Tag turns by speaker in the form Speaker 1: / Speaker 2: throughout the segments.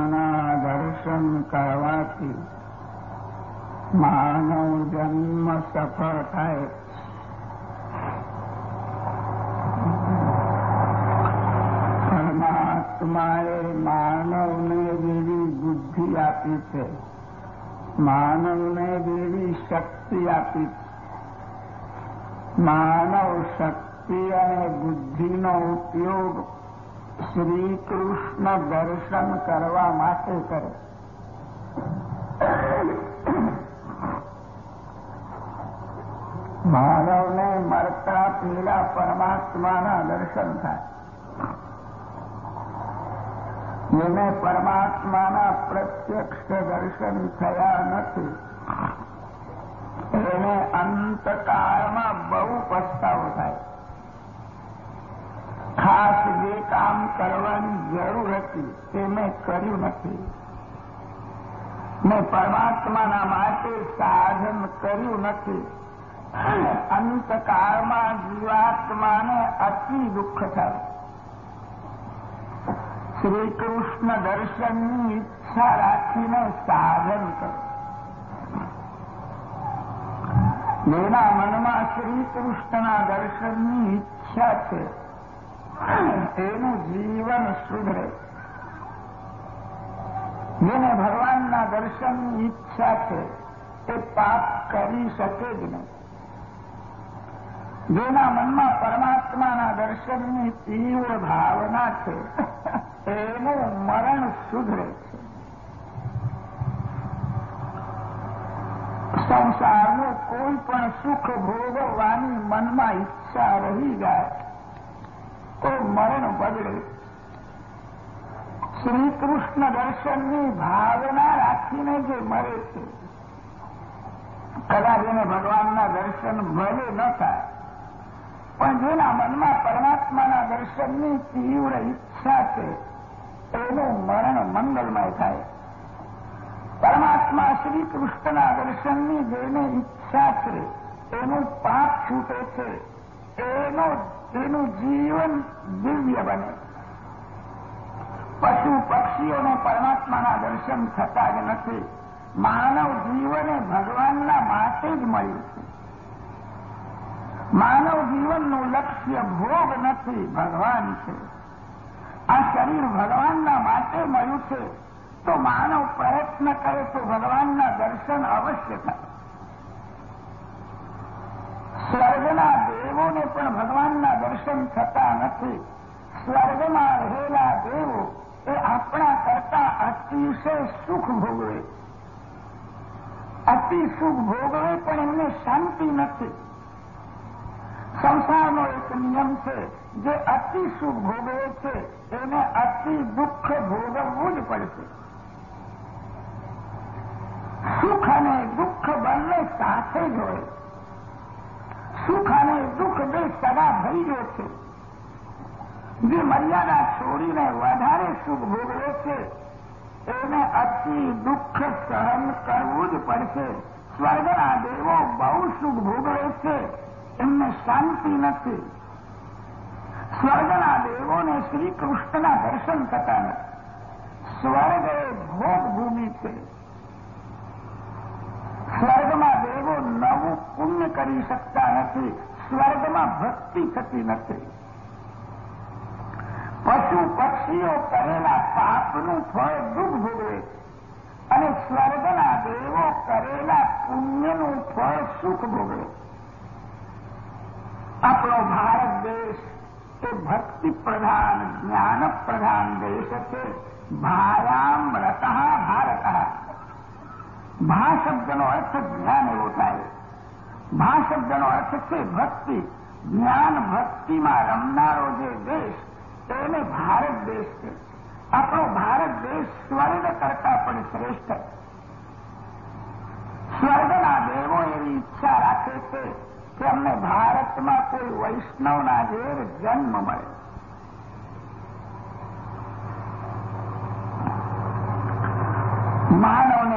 Speaker 1: કૃષ્ણના દર્શન કરવાથી માનવ જન્મ સફળ થાય પરમાત્માએ માનવને જેવી બુદ્ધિ આપી છે માનવને જેવી શક્તિ આપી માનવ શક્તિ અને બુદ્ધિનો ઉપયોગ શ્રી કૃષ્ણ દર્શન કરવા માટે કરે. માનવને મરતા પેલા પરમાત્માના દર્શન થાય. જેને પરમાત્માના પ્રત્યક્ષ દર્શન થયા નથી. એને અંતકાળમાં બહુ પસ્તાવો થાય. ખાસ જે કામ કરવાની જરૂર હતી તે મેં કર્યું નથી. મેં પરમાત્માના માટે સાધન કર્યું નથી. અંતકાળમાં જીવાત્માને અતિ દુઃખ થયું. શ્રી દર્શનની ઈચ્છા રાખીને સાધન કરો જેના મનમાં શ્રી કૃષ્ણના દર્શનની ઈચ્છા છે. એનું જીવન સુધરે. જેને ભગવાનના દર્શનની ઈચ્છા છે, એ પાપ કરી શકે જ નહીં. જેના મનમાં પરમાત્માના દર્શનની તીવ્ર ભાવના છે, એનું મરણ સુધરે છે. સંસારનું કોઈ પણ સુખ ભોગવવાની મનમાં ઈચ્છા રહી જાય તો મરણ બદલે શ્રી કૃષ્ણ દર્શનની ભાવના રાખીને જે મરે છે, કદાચ એને ભગવાનના દર્શન ભલે ન થાય, પણ જેના મનમાં પરમાત્માના દર્શનની તીવ્ર ઈચ્છા છે, એનું મરણ મંગલમય થાય. પરમાત્મા શ્રી કૃષ્ણના દર્શનની જેને ઈચ્છા છે, એનું પાપ છૂટે છે, એનો એનું જીવન દિવ્ય બને. પશુ પક્ષીઓને પરમાત્માના દર્શન થતા જ નથી. માનવ જીવને ભગવાનના માટે જ મળ્યું છે. માનવ જીવનનું લક્ષ્ય ભોગ નથી, ભગવાન છે. આ શરીર ભગવાનના માટે મળ્યું છે. તો માનવ પ્રયત્ન કરે તો ભગવાનના દર્શન અવશ્ય થાય સ્વર્ગના દેવોને પણ ભગવાનના દર્શન થતા નથી. સ્વર્ગમાં રહેલા દેવો એ આપણા કરતા અતિશય સુખ ભોગવે. અતિ સુખ ભોગવે પણ એમને શાંતિ નથી. સંસારનો એક નિયમ છે, જે અતિ સુખ ભોગવે છે, એને અતિ દુઃખ ભોગવવું જ પડશે. સુખ અને દુઃખ બંને સાથે જ હોય. સુખ અને દુઃખ બે સદા ભરીજો છે. જે મર્યાદા છોડીને વધારે સુખ ભોગવે છે, એને અતિ દુઃખ સહન કરવું જ પડશે. સ્વર્ગના દેવો બહુ સુખ ભોગવે છે, એમને શાંતિ નથી. સ્વર્ગના દેવોને શ્રી કૃષ્ણના દર્શન થતા નથી. સ્વર્ગ એ ભોગ ભૂમિ છે. સ્વર્ગમાં નવું પુણ્ય કરી શકતા નથી સ્વર્ગમાં ભક્તિ થતી નથી પશુ પક્ષીઓ કરેલા પાપનું ફળ દુઃખ ભોગવે અને સ્વર્ગના દેવો કરેલા પુણ્યનું ફળ સુખ ભોગવે આપણો ભારત દેશ એ ભક્તિ પ્રધાન જ્ઞાન પ્રધાન દેશ છે ભારત ભા શબ્દનો અર્થ જ્ઞાન એવો થાય ભા શબ્દનો અર્થ છે ભક્તિ. જ્ઞાન ભક્તિમાં રમનારો જે દેશ એને ભારત દેશ છે. આપણો ભારત દેશ સ્વર્ગ કરતા પણ શ્રેષ્ઠ સ્વર્ગના દેવો એવી ઈચ્છા રાખે છે કે અમને ભારતમાં કોઈ વૈષ્ણવના ઘેર જન્મ મળે.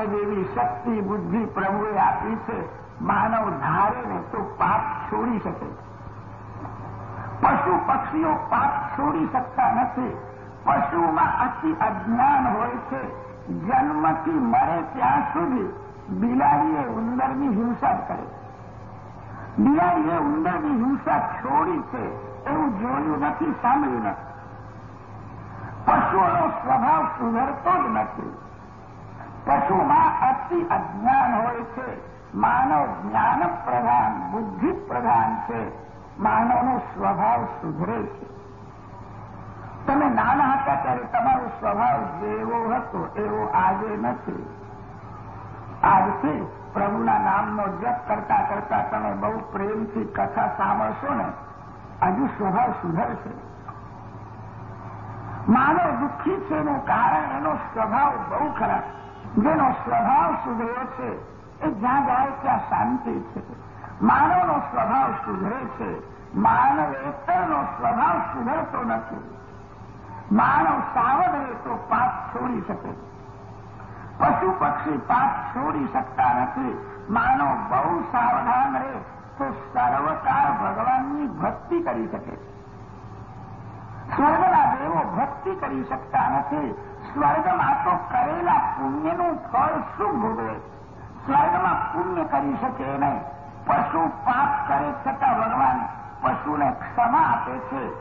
Speaker 1: માનવને જેવી શક્તિ, બુદ્ધિ, પ્રભુએ આપી છે, માનવ ધારે ને તો પાપ છોડી શકે. પશુ પક્ષીઓ પાપ છોડી શકતા નથી. પશુમાં અતિ અજ્ઞાન હોય છે. જન્મથી મરે ત્યાં સુધી બિલાડીએ ઉંદરની હિંસા કરે. બિલાડીએ ઉંદરની હિંસા છોડી છે એવું જોયું નથી, સાંભળ્યું નથી. પશુઓનો સ્વભાવ સુધરતો જ નથી. પશુમાં અતિ અજ્ઞાન હોય છે. માનવ જ્ઞાન પ્રધાન બુદ્ધિ પ્રધાન છે. માનવનો સ્વભાવ સુધરે છે. તમે નાના હતા ત્યારે તમારો સ્વભાવ જેવો હતો, એવો આજે નથી. આજથી પ્રભુના નામનો જપ કરતા કરતા તમે બહુ પ્રેમથી કથા સાંભળશો ને, હજુ સ્વભાવ સુધરશે. માનવ દુઃખી છે એનું કારણ એનો સ્વભાવ બહુ ખરાબ જેનો સ્વભાવ સુધર્યો છે એ જ્યાં જાય ત્યાં શાંતિ છે. માનવનો સ્વભાવ સુધરે છે. માનવેતરનો સ્વભાવ સુધરતો નથી. માનવ સાવધ રહેતો પાપ છોડી શકે. પશુ પક્ષી પાપ છોડી શકતા નથી. માનવ બહુ સાવધાન રહે તો સર્વકાળ ભગવાનની ભક્તિ કરી શકે. સ્વર્ગના દેવો ભક્તિ કરી શકતા નથી. સ્વર્ગમાં તો કરેલા પુણ્યનું ફળ શું ભોગવે? સ્વર્ગમાં પુણ્ય કરી શકે નહીં. પશુ પાપ કરે છતાં ભગવાન પશુને ક્ષમા આપે છે.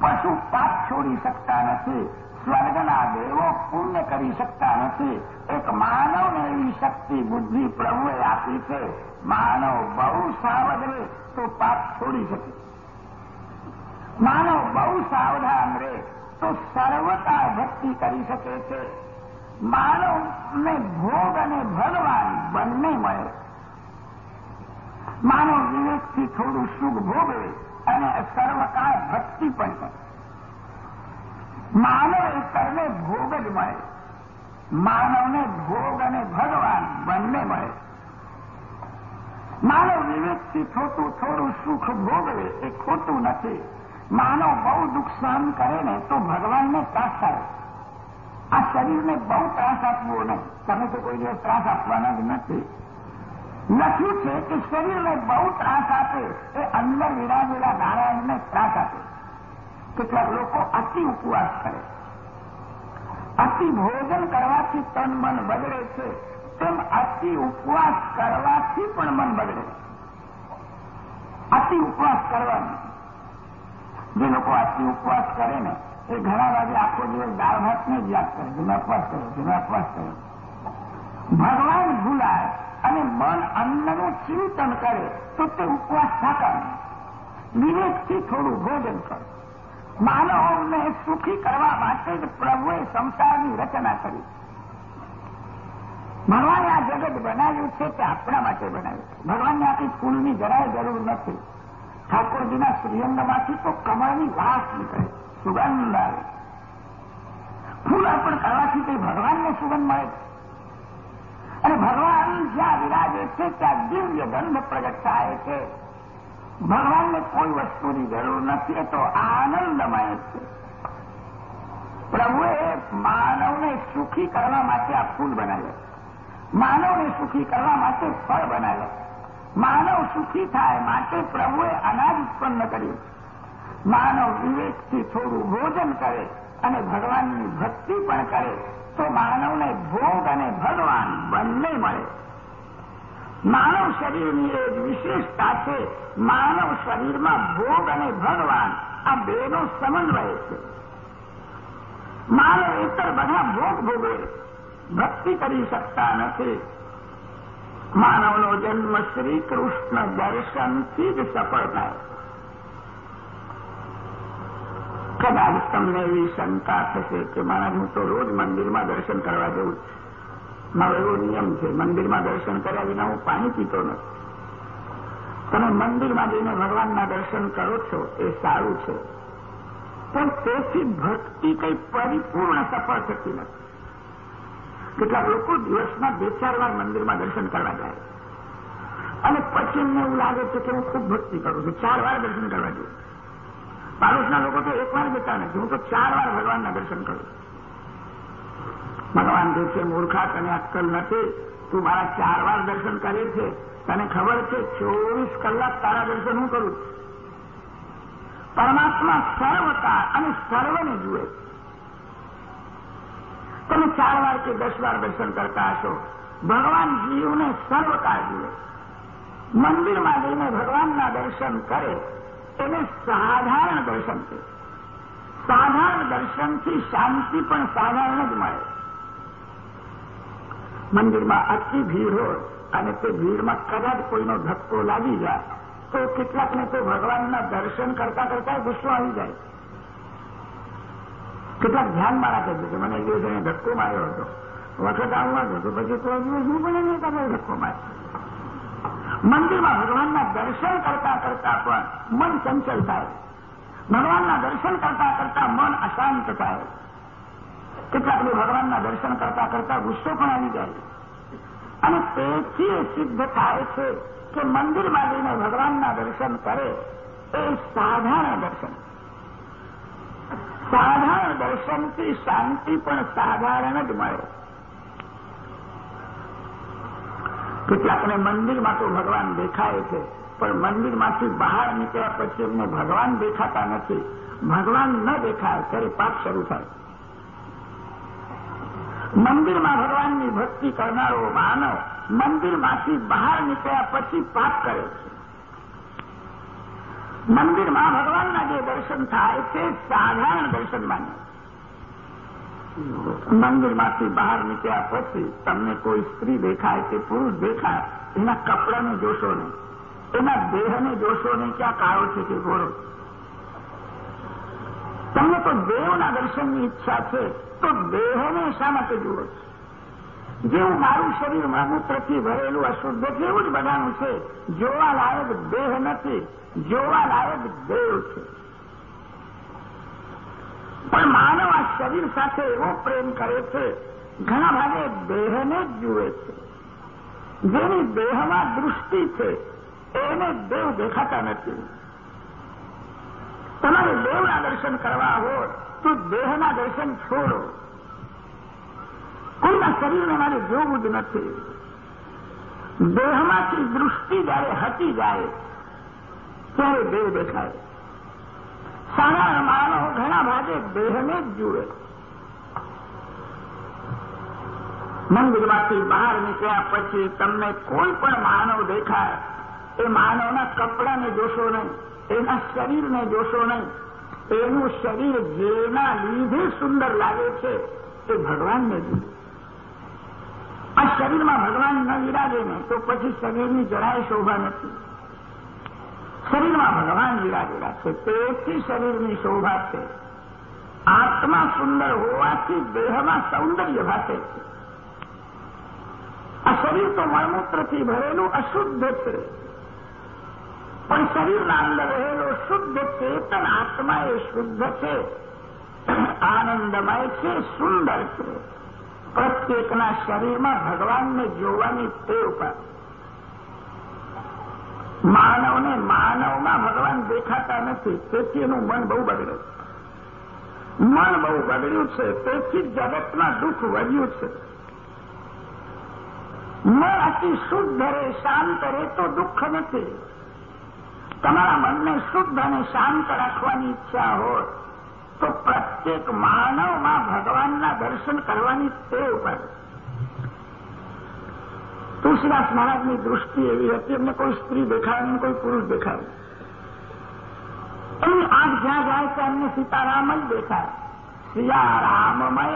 Speaker 1: પશુ પાપ છોડી શકતા નથી. સ્વર્ગના દેવો પુણ્ય કરી શકતા નથી. એક માનવને એવી શક્તિ, બુદ્ધિ પ્રભુએ આપી છે. માનવ બહુ સાવધ રહે તો પાપ છોડી શકે. માનવ બહુ સાવધાન રહે. તો સર્વતા ભક્તિ કરી શકે છે. માનવને ભોગ અને ભગવાન બંને મળે. માનવ વિવેકથી થોડું સુખ ભોગવે અને સર્વકાળ ભક્તિ પણ કરે. માનવ ઈશ્વરને ભોગ જ મળે. માનવને ભોગ અને ભગવાન બંને મળે. માનવ વિવેકથી થોડું થોડું સુખ ભોગવે એ ખોટું નથી. માનવ બહુ દુઃખ કરે ને તો ભગવાનને ત્રાસ થાય. આ શરીરને બહુ ત્રાસ આપવો નહીં. તમે તો કોઈ દિવસ ત્રાસ આપવાના જ નથી. લખ્યું છે કે શરીરને બહુ ત્રાસ આપે એ અંદર વિરાજેલા નારાયણને ત્રાસ આપે. કેટલાક લોકો અતિ ઉપવાસ કરે. અતિ ભોજન કરવાથી તન મન બગડે છે. તેમ અતિ ઉપવાસ કરવાથી પણ મન બગડે. અતિ ઉપવાસ કરવાનું. જે લોકો આજથી ઉપવાસ કરે ને, એ ઘણા વાગે આખો દિવસ દાળ ભાતને જ યાદ કરે જેનો ઉપવાસ કર્યો જેનો ઉપવાસ કર્યો ભગવાન ભૂલાય અને મન અન્નનું ચિંતન કરે, તો તે ઉપવાસ સાકાર વિવેકથી થોડું ભોજન કરો. માનવને સુખી કરવા માટે જ પ્રભુએ સંસારની રચના કરી. ભગવાને આ જગત બનાવ્યું છે તે આપણા માટે બનાવ્યું છે. ભગવાનને આપણી કુલની જરાય જરૂર નથી. ઠાકોરજીના શ્રીઅંગમાંથી તો કમળની વાસ નીકળે સુગંધ આવે ફૂલ અર્પણ કરવાથી તે ભગવાનને સુગંધ મળે અને ભગવાન જ્યાં વિરાજે છે ત્યાં દિવ્ય ગંધ પ્રગટ થાય છે ભગવાનને કોઈ વસ્તુની જરૂર નથી તો આનંદમય છે પ્રભુએ માનવને સુખી કરવા માટે આ ફૂલ બનાવ્યા માનવને સુખી કરવા માટે ફળ બનાવ્યા માનવ સુખી થાય માટે પ્રભુએ અનાજ ઉત્પન્ન કર્યું. માનવ વિવેકથી થોડું ભોજન કરે અને ભગવાનની ભક્તિ પણ કરે, તો માનવને ભોગ અને ભગવાન બંને મળે. માનવ શરીરની એક વિશેષતા છે, માનવ શરીરમાં ભોગ અને ભગવાન, આ બેનો સમન્વય છે. માનવ ઇતર બધા ભોગ ભોગવે ભક્તિ કરી શકતા નથી. માનવનો જન્મ શ્રી દર્શનથી જ સફળ થાય. કદાચ તમને એવી શંકા થશે કે મહારાજ હું તો રોજ મંદિરમાં દર્શન કરવા જઉં મારો એવો નિયમ છે, મંદિરમાં દર્શન કર્યા વિના હું પાણી પીતો નથી. તમે મંદિરમાં જઈને ભગવાનના દર્શન કરો છો, એ સારું છે. પણ તેથી ભક્તિ કંઈ પરિપૂર્ણ સફળ થતી નથી. કેટલાક લોકો દિવસમાં બે ચાર વાર મંદિરમાં દર્શન કરવા જાય. અને પછી એમને એવું લાગે છે કે હું ખૂબ ભક્તિ કરું છું. ચાર વાર દર્શન કરવા જોઈએ પાડોશના લોકો તો એકવાર જતા નથી. હું તો ચાર વાર ભગવાનના દર્શન કરું ભગવાન જે છે, મૂર્ખા, તને અક્કલ નથી. તું મારા ચાર વાર દર્શન કરે છે. તને ખબર છે, ચોવીસ કલાક તારા દર્શન હું કરું છું. પરમાત્મા સર્વતા અને સર્વને જુએ. તમે ચાર વાર કે દસ વાર દર્શન કરતા હશો. ભગવાન જીવને સર્વતા જુએ મંદિરમાં જઈને ભગવાનના દર્શન કરે, એને સાધારણ દર્શન છે. સાધારણ દર્શનથી શાંતિ પણ સાધારણ જ મળે. મંદિરમાં આટલી ભીડ હોય અને તે ભીડમાં કદાચ કોઈનો ધક્કો લાગી જાય, તો કેટલાકને તો ભગવાનના દર્શન કરતા કરતા ગુસ્સો આવી જાય. કેટલાક ધ્યાનમાં રાખે છે કે મને એક દિવસ ધક્કો માર્યો હતો. વખત આવવા દો પછી કોઈ દિવસ હું પણ એને તમે ધક્કો માર્યો. મંદિરમાં ભગવાનના દર્શન કરતા કરતા પણ મન ચંચલ થાય. ભગવાનના દર્શન કરતા કરતા મન અશાંત થાય. કેટલાક લોકો ભગવાનના દર્શન કરતા કરતા ગુસ્સો પણ આવી જાય. અને તેથી સિદ્ધ થાય છે કે મંદિરમાં જઈને ભગવાનના દર્શન કરે એ સાધારણ દર્શન. સાધારણ દર્શનથી શાંતિ પણ સાધારણ જ મળે. કેટલાકને મંદિરમાં તો ભગવાન દેખાય છે, પણ મંદિરમાંથી બહાર નીકળ્યા પછી એમને ભગવાન દેખાતા નથી. ભગવાન ન દેખાય, ત્યારે પાપ શરૂ થાય. મંદિરમાં ભગવાનની ભક્તિ કરનારો માનવ મંદિરમાંથી બહાર નીકળ્યા પછી પાપ કરે છે. મંદિરમાં ભગવાનના જે દર્શન થાય તે સાધારણ દર્શન માને મંદિરમાંથી બહાર નીકળ્યા પછી તમને કોઈ સ્ત્રી દેખાય કે પુરુષ દેખાય, એના કપડાને જોશો નહીં. એના દેહને જોશો નહીં ક્યાં કાળો છે કે ગોળો. તમને તો દેવના દર્શનની ઈચ્છા છે, તો દેહને શા માટે જુઓ જેવું મારું શરીર મૂત્રથી ભરેલું અશુદ્ધ છે જ બધાનું છે? જોવા લાયક દેહ નથી, જોવા લાયક દેવ છે. પણ માનવ આ શરીર સાથે એવો પ્રેમ કરે છે, ઘણા ભાગે દેહને જ જુએ છે. જેની દેહમાં દૃષ્ટિ છે, એને દેવ દેખાતા નથી. તમારે દેવના દર્શન કરવા હોય તો દેહના દર્શન છોડો. કોઈના શરીરને મારે જોવું જ નથી. દેહમાંથી દૃષ્ટિ જયારે હટી જાય, ત્યારે દેહ દેખાય. સારા માનવ ઘણા ભાગે દેહને જ જુએ. મંદિરમાંથી બહાર નીકળ્યા પછી તમને કોઈ પણ માનવ દેખાય, એ માનવના કપડાને જોશો નહીં, એના શરીરને જોશો નહીં. એનું શરીર જેના લીધે સુંદર લાગે છે, એ ભગવાનને જુએ. આ શરીરમાં ભગવાન ન વિરાજે ને, તો પછી શરીરની જરાય શોભા નથી. શરીરમાં ભગવાન વિરાજેલા છે, તેથી શરીરની શોભા છે. આત્મા સુંદર હોવાથી દેહમાં સૌંદર્ય ભાસે છે. આ શરીર તો મળમૂત્રથી ભરેલું અશુદ્ધ છે. પણ શરીરના અંદર રહેલો શુદ્ધ ચેતન આત્મા એ શુદ્ધ છે. આનંદમય છે, સુંદર છે. પ્રત્યેકના શરીરમાં ભગવાનને જોવાની ટેવ પર. માનવને માનવમાં ભગવાન દેખાતા નથી, તેથી એનું મન બહુ બગડ્યું મન બહુ બગડ્યું છે, તેથી જગતમાં દુઃખ વધ્યું છે. મન અતિ શુદ્ધ રહે, શાંત રહે તો દુઃખ નથી. તમારા મનને શુદ્ધ અને શાંત રાખવાની ઈચ્છા હોય. તો પ્રત્યેક માનવમાં ભગવાનના દર્શન કરવાની ટેવ પડે તુલસીદાસ મહારાજની દૃષ્ટિ એવી હતી, એમને કોઈ સ્ત્રી દેખાય નહીં કોઈ પુરુષ દેખાય એમની આંખ જ્યાં જાય ત્યાં એમને સીતારામ જ દેખાય. સિયારામમય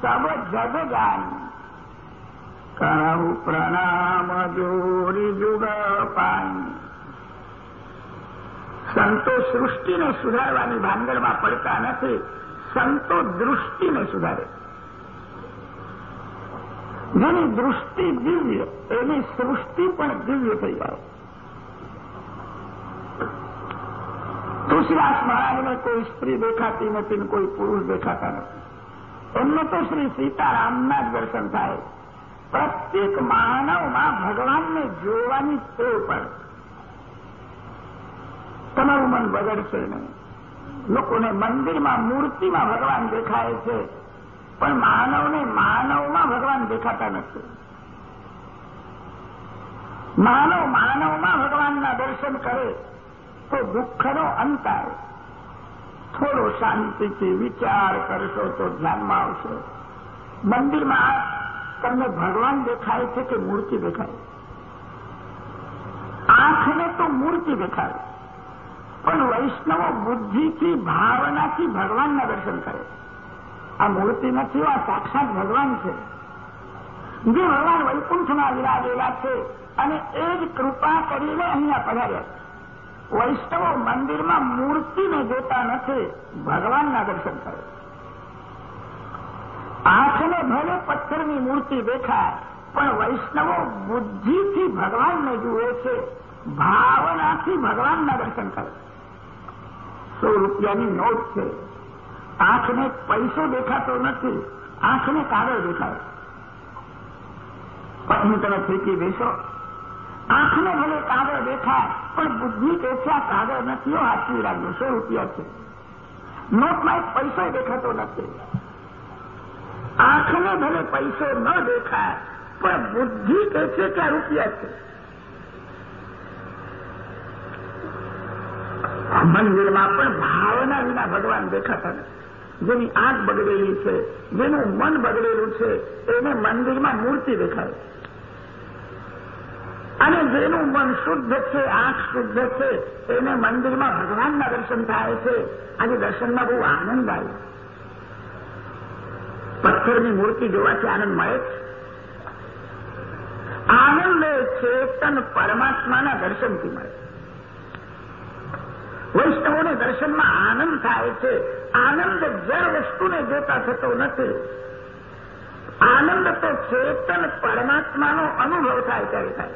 Speaker 1: સબ જગ જાની કહું પ્રણામ જોરી જુગ પાણી. સંતો સૃષ્ટિને સુધારવાની ભાંગરમાં પડતા નથી. સંતો દૃષ્ટિને સુધારે. જેની દૃષ્ટિ દિવ્ય, એની સૃષ્ટિ પણ દિવ્ય થઈ જાય. તુલસીદાસ મહારાજને કોઈ સ્ત્રી દેખાતી નથી ને કોઈ પુરુષ દેખાતા નથી. એમને તો શ્રી સીતારામના જ દર્શન થાય. પ્રત્યેક માનવમાં ભગવાનને જોવાની ટેવ પડે તમારું મન બગડશે નહીં. લોકોને મંદિરમાં, મૂર્તિમાં ભગવાન દેખાય છે, પણ માનવને માનવમાં ભગવાન દેખાતા નથી. માનવ માનવમાં ભગવાનના દર્શન કરે, તો દુઃખનો અંત આવે. થોડો શાંતિથી વિચાર કરશો તો ધ્યાનમાં આવશે. મંદિરમાં તમને ભગવાન દેખાય છે કે મૂર્તિ દેખાય? આંખને તો મૂર્તિ દેખાય. પણ વૈષ્ણવો બુદ્ધિથી, ભાવનાથી ભગવાનના દર્શન કરે આ મૂર્તિ નથી, આ સાક્ષાત ભગવાન છે. જે ભગવાન વૈકુંઠમાં વિરાજેલા છે અને એ જ કૃપા કરીને અહીંયા પધાર્યા વૈષ્ણવો મંદિરમાં મૂર્તિને જોતા નથી, ભગવાનના દર્શન કરે આંખને ભલે પથ્થરની મૂર્તિ દેખાય, પણ વૈષ્ણવો બુદ્ધિથી ભગવાનને જુએ છે, ભાવનાથી ભગવાનના દર્શન કરે સો રૂપિયાની નોટ છે. આંખને પૈસો દેખાતો નથી. આંખને કાગળ દેખાય. પછી તમે ફેંકી દેશો આંખને ભલે કાગળ દેખાય, પણ બુદ્ધિ કે છે આ કાગળ નથી. હાથવી રાખજો. સો રૂપિયા છે. નોટમાં એક પૈસો દેખાતો નથી. આંખને ભલે પૈસો ન દેખાય, પણ બુદ્ધિ કે છે કે રૂપિયા છે. મંદિરમાં પણ ભાવના વિના ભગવાન દેખાતા નથી. જેની આંખ બગડેલી છે, જેનું મન બગડેલું છે, એને મંદિરમાં મૂર્તિ દેખાય. અને જેનું મન શુદ્ધ છે, આંખ શુદ્ધ છે, એને મંદિરમાં ભગવાનના દર્શન થાય છે. આજે દર્શનમાં બહુ આનંદ આવે. પથ્થરની મૂર્તિ જોવાથી આનંદ મળે છે આનંદ ચેતન પરમાત્માના દર્શનથી મળે. વૈષ્ણવોને દર્શનમાં આનંદ થાય છે. આનંદ જળ વસ્તુને જોતા થતો નથી. આનંદ તો ચેતન પરમાત્માનો અનુભવ થાય ત્યારે થાય.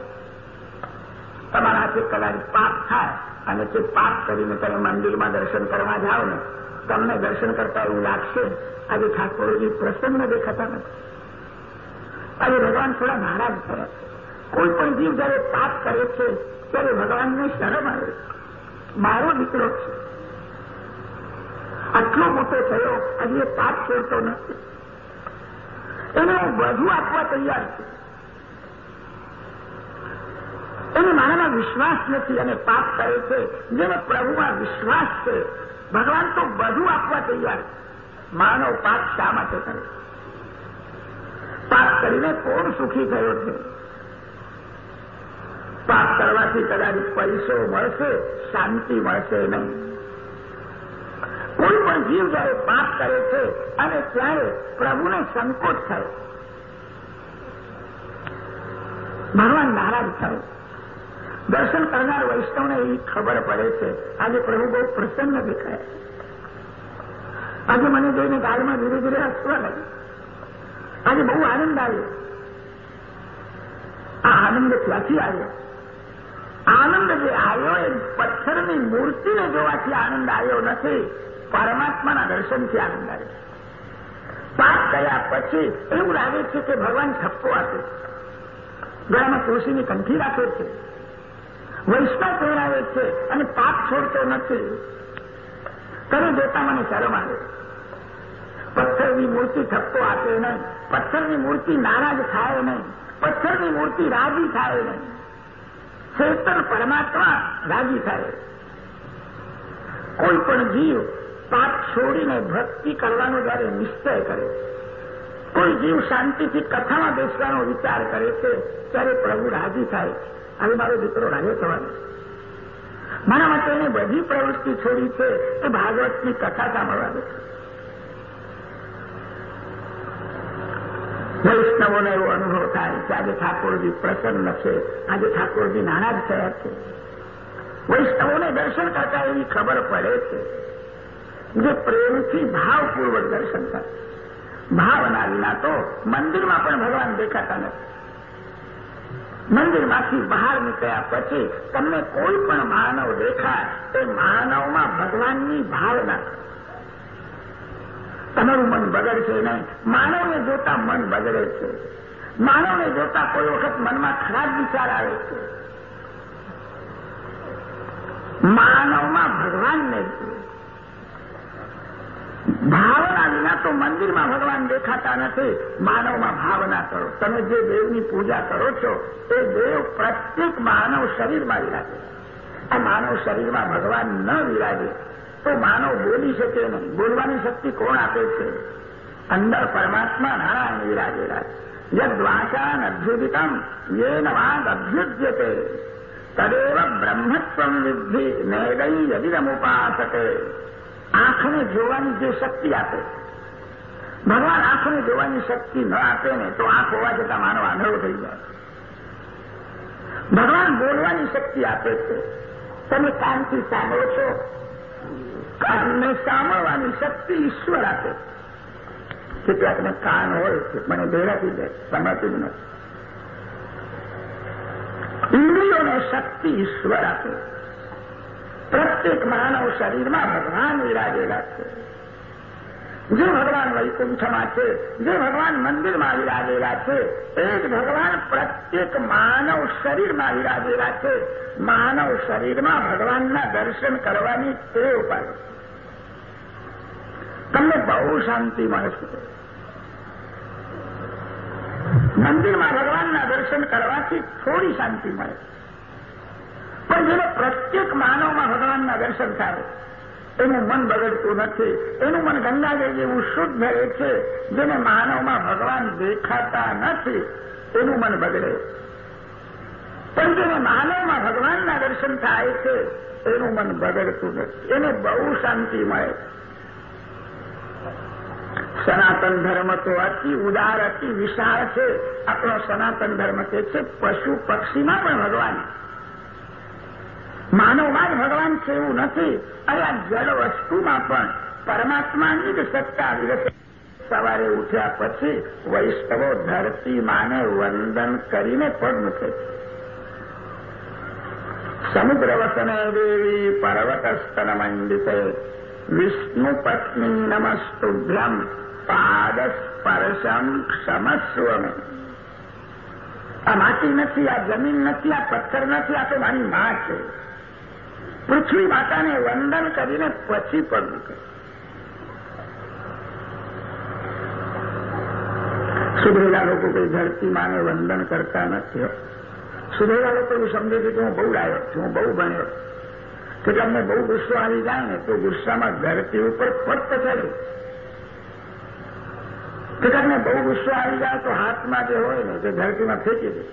Speaker 1: તમારાથી કદાચ પાપ થાય અને તે પાપ કરીને તમે મંદિરમાં દર્શન કરવા જાઓ ને, તમને દર્શન કરતા એવું લાગશે. આજે ઠાકોરજી પ્રસન્ન દેખાતા નથી. આજે ભગવાન થોડા નારાજ થયા કોઈ પણ જીવ જયારે પાપ કરે છે, ત્યારે ભગવાનને શરમ આવે મારો દીકરો છે. આટલો મોટો થયો, હજી એ પાપ છોડતો નથી. એને હું વધુ આપવા તૈયાર છું. એને મારામાં વિશ્વાસ નથી અને પાપ કરે છે. જેને પ્રભુમાં વિશ્વાસ છે, ભગવાન તો બધું આપવા તૈયાર માનવ પાપ શા માટે કરે? પાપ કરીને કોણ સુખી થયો છે? પાપ કરવાથી કદાચ પૈસો મળશે, શાંતિ મળશે નહીં. કોઈ પણ જીવ જયારે પાપ કરે છે અને ત્યારે પ્રભુને સંકોચ થયો. ભગવાન નારાજ થાય. દર્શન કરનાર વૈષ્ણવને એવી ખબર પડે છે, આજે પ્રભુ બહુ પ્રસન્ન દેખાય. આજે મને જોઈને ગાળમાં ધીરે ધીરે હસવા લાગે આજે બહુ આનંદ આવ્યો. આ આનંદ ક્યાંથી આવ્યો? આનંદ જે આવ્યો એ પથ્થરની મૂર્તિને જોવાથી આનંદ આવ્યો નથી. પરમાત્માના દર્શનથી આનંદ આવ્યો. પાપ કર્યા પછી એવું લાગે છે કે ભગવાન ઠપકો આપે ગળામાં તુલસીની કંઠી રાખે છે. વૈષ્ણવ પહેરાવે છે અને પાપ છોડતો નથી. કરે જોતા મને શરમ આવે. પથ્થરની મૂર્તિ ઠપકો આપે નહીં. પથ્થરની મૂર્તિ નારાજ થાય નહીં. પથ્થરની મૂર્તિ રાજી થાય નહીં. ચેતન પરમાત્મા રાજી થાય. કોઈ પણ જીવ પાપ છોડીને ભક્તિ કરવાનો જયારે નિશ્ચય કરે, કોઈ જીવ શાંતિથી કથામાં બેસવાનો વિચાર કરે છે, ત્યારે પ્રભુ રાજી થાય. હવે મારો દીકરો રાજો થવાનો. મારા માટે એને બધી પ્રવૃત્તિ છોડી છે એ ભાગવતની કથા સાંભળવા છે વૈષ્ણવોને એવો અનુભવ થાય કે આજે ઠાકોરજી પ્રસન્ન છે. આજે ઠાકોરજી જ થયા છે. વૈષ્ણવોને દર્શન કરતા એવી ખબર પડે છે જે પ્રેમથી ભાવપૂર્વક દર્શન થાય ભાવના વિના તો મંદિરમાં પણ ભગવાન દેખાતા નથી. મંદિરમાંથી બહાર નીકળ્યા પછી તમને કોઈ પણ માનવ દેખાય તે માનવમાં ભગવાનની ભાવના તમારું મન બગડશે નહીં. માનવને જોતા મન બગડે છે. માનવને જોતા કોઈ વખત મનમાં ખરાબ વિચાર આવે છે. માનવમાં ભગવાનને ભાવના વિના તો મંદિરમાં ભગવાન દેખાતા નથી. માનવમાં ભાવના કરો. તમે જે દેવની પૂજા કરો છો, એ દેવ પ્રત્યેક માનવ શરીરમાં વિરાજે. આ માનવ શરીરમાં ભગવાન ન વિરાજે. તો માનવ બોલી શકે નહીં. બોલવાની શક્તિ કોણ આપે છે? અંદર પરમાત્મા નારાયણ વિરાજેલા યદ્વાચાન અભ્યુદિતમ, યેન વાદ અભ્યુદ્યતે, તદેવ બ્રહ્મત્વમ વિદ્ધિ નૈદૈ યદિદમુપાસતે આંખને જોવાની જે શક્તિ આપે. ભગવાન આંખને જોવાની શક્તિ ન આપે ને તો આંખ હોવા છતાં માનવ આંધળો થઈ જાય. ભગવાન બોલવાની શક્તિ આપે છે. તમે કાનથી સાંભળો છો? કાનને સાંભળવાની શક્તિ ઈશ્વર આપે. કેટલાકને કાન હોય મને ભેરાથી જાય સંભળાતું જ નથી. ઇન્દ્રિયોને શક્તિ ઈશ્વર આપે. પ્રત્યેક માનવ શરીરમાં ભગવાન વિરાજેલા છે. જે ભગવાન વૈકુંઠમાં છે, જે ભગવાન મંદિરમાં વિરાજેલા છે એ જ ભગવાન પ્રત્યેક માનવ શરીરમાં વિરાજેલા છે. માનવ શરીરમાં ભગવાનના દર્શન કરવાની ટેવ પાડો તમને બહુ શાંતિ મળશે મંદિરમાં ભગવાનના દર્શન કરવાથી થોડી શાંતિ મળે. પણ જેને પ્રત્યેક માનવમાં ભગવાનના દર્શન થાય એનું મન બગડતું નથી. એનું મન ગંગાજળ જેવું શુદ્ધ રહે છે, જેને માનવમાં ભગવાન દેખાતા નથી. એનું મન બગડે. પણ જેને માનવમાં ભગવાનના દર્શન થાય છે, એનું મન બગડતું નથી. એને બહુ શાંતિ મળે. સનાતન ધર્મ તો અતિ ઉદાર, અતિ વિશાળ છે. આપણો સનાતન ધર્મ કે છે, પશુ પક્ષીમાં પણ ભગવાન માનવમાં જ ભગવાન છે એવું નથી. અરે આ જળ વસ્તુમાં પણ પરમાત્માની જ સત્તા વિરસે સવારે ઉઠ્યા પછી વૈષ્ણવો ધરતી માને વંદન કરીને પગ મૂકે છે. સમુદ્ર વસને દેવી પર્વત સ્તન મંડિતે વિષ્ણુ પત્ની નમસ્તુભ્યમ પાદ સ્પર્શમ ક્ષમસ્વ આ માટી નથી, આ જમીન નથી, આ પથ્થર નથી, આ તો મારી માં છે. પૃથ્વી માતાને વંદન કરીને પછી પણ મૂકે. લોકો કોઈ ધરતી માને વંદન કરતા નથી સુધરેલા લોકો એવું સમજે છે કે હું બહુ લાયો છું, હું બહુ ભણ્યો. કેટલાકને બહુ ગુસ્સો આવી જાય ને, તો ગુસ્સામાં ધરતી ઉપર ફટ ચડે. તમને બહુ ગુસ્સો આવી જાય તો હાથમાં જે હોય ને, તે ધરતીમાં ફેંકી દે.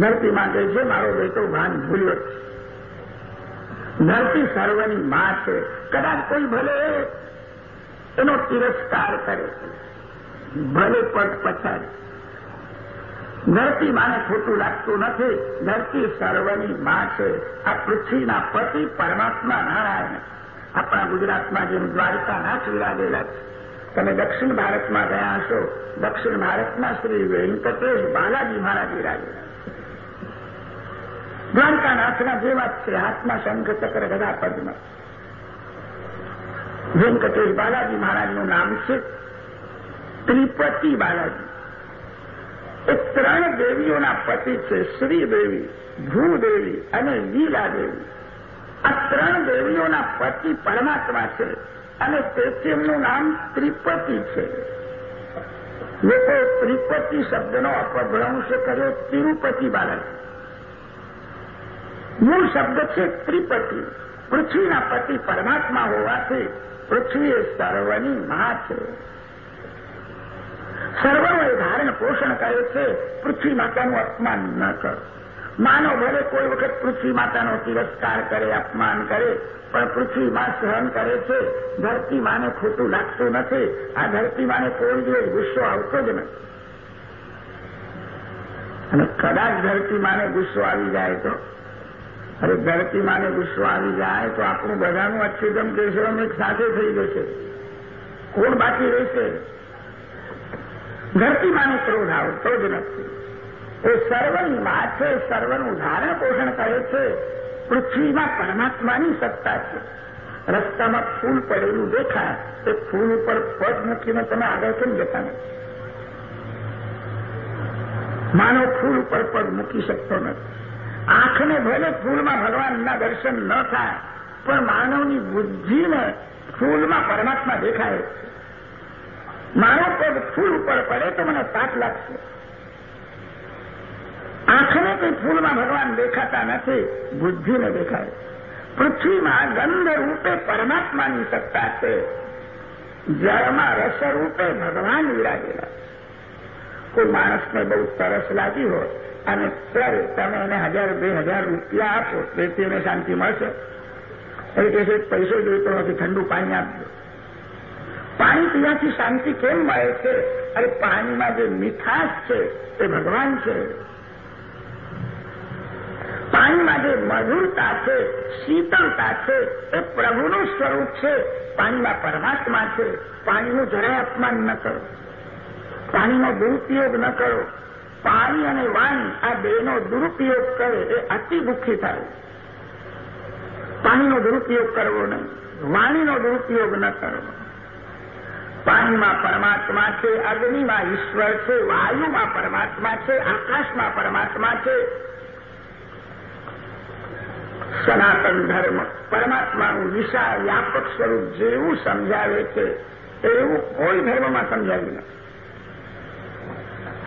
Speaker 1: ધરતી માટે છે, મારો બેટો ભાન ભૂલ્યો છે. ધરતી સર્વની માં છે. કદાચ કોઈ ભલે એનો તિરસ્કાર કરે. ભલે પટ પછાડે. ધરતી માને ખોટું લાગતું નથી. ધરતી સર્વની માં છે. આ પૃથ્વીના પતિ પરમાત્મા નારાયણ. આપણા ગુજરાતમાં જેમ દ્વારકાનાથ વિરાજેલા છે. તમે દક્ષિણ ભારતમાં ગયા હશો. દક્ષિણ ભારતમાં શ્રી વેંકટેશ બાલાજી મહારાજ વિરાજેલા દ્વારકાનાથના જેવા છે. હાથમાં શંખ ચક્ર ગદા પદ્મ. વેંકટેશ બાલાજી મહારાજનું નામ છે ત્રિપતિ બાલાજી. એ ત્રણ દેવીઓના પતિ છે. શ્રીદેવી, ભૂદેવી અને લીલાદેવી. આ ત્રણ દેવીઓના પતિ પરમાત્મા છે અને તેથી એમનું નામ ત્રિપતિ છે. લોકો ત્રિપતિ શબ્દનો અપભ્રંશ કર્યો. તિરુપતિ બાલાજી. મૂળ શબ્દ છે ત્રિપતિ પૃથ્વીના પતિ પરમાત્મા હોવાથી પૃથ્વી એ સર્વની મા છે. સર્વનું ધારણ પોષણ કરે છે પૃથ્વી માતાનું અપમાન ન કરો. માનવ ભલે કોઈ વખત પૃથ્વી માતાનો તિરસ્કાર કરે, અપમાન કરે, પણ પૃથ્વી માં સહન કરે છે. ધરતી માને ખોટું લાગતું નથી. આ ધરતી માને કોઈ દિવસ ગુસ્સો આવતો જ નથી. અને કદાચ ધરતી માને ગુસ્સો આવી જાય તો અરે ધરતી માને ગુસ્સો આવી જાય તો આપણું બધાનું અચ્યુતમ કેશવમ એક સાથે થઈ જશે. કોણ બાકી રહેશે? ધરતી માને ક્રોધ આવતો જ નથી. એ સર્વની છે, સર્વનું ધારણ પોષણ કરે છે. પૃથ્વીમાં પરમાત્માની સત્તા છે. રસ્તામાં ફૂલ પડેલું દેખાય, એ ફૂલ ઉપર પગ મૂકીને તમે આગળ કેમ જતા નથી? માનવ ફૂલ ઉપર પગ મૂકી શકતો નથી. આંખને ભલે ફૂલમાં ભગવાનના દર્શન ન થાય, પણ માનવની બુદ્ધિને ફૂલમાં પરમાત્મા દેખાય. મારો પગ ફૂલ ઉપર પડે તો મને તાપ લાગશે આંખને કંઈ ફૂલમાં ભગવાન દેખાતા નથી, બુદ્ધિને દેખાય. પૃથ્વીમાં ગંધ રૂપે પરમાત્માની સત્તા છે. જળમાં રસ રૂપે ભગવાન વિરાજેલા કોઈ માણસને બહુ સરસ લાગી હોય અને ત્યારે તમે એને હજાર, બે હજાર રૂપિયા આપો તેથી શાંતિ મળશે. એ કહે પૈસો જોઈતો નથી, ઠંડુ પાણી આપજો. પાણી પીવાથી શાંતિ કેમ મળે છે? અરે પાણીમાં જે મીઠાશ છે, એ ભગવાન છે. પાણીમાં જે મધુરતા છે શીતળતા છે, એ પ્રભુનું સ્વરૂપ છે. પાણીમાં પરમાત્મા છે. પાણીનું જરાય અપમાન ન કરો. પાણીનો દુરુપયોગ ન કરો. પાણી અને વાણી આ બેનો દુરુપયોગ કરે એ અતિ દુઃખી થાય. પાણીનો દુરુપયોગ કરવો નહીં. વાણીનો દુરુપયોગ ન કરવો. પાણીમાં પરમાત્મા છે, અગ્નિમાં ઈશ્વર છે, વાયુમાં પરમાત્મા છે, આકાશમાં પરમાત્મા છે. સનાતન ધર્મ પરમાત્માનું વિશાળ વ્યાપક સ્વરૂપ જેવું સમજાવે છે, એવું કોઈ ધર્મમાં સમજાવ્યું નથી.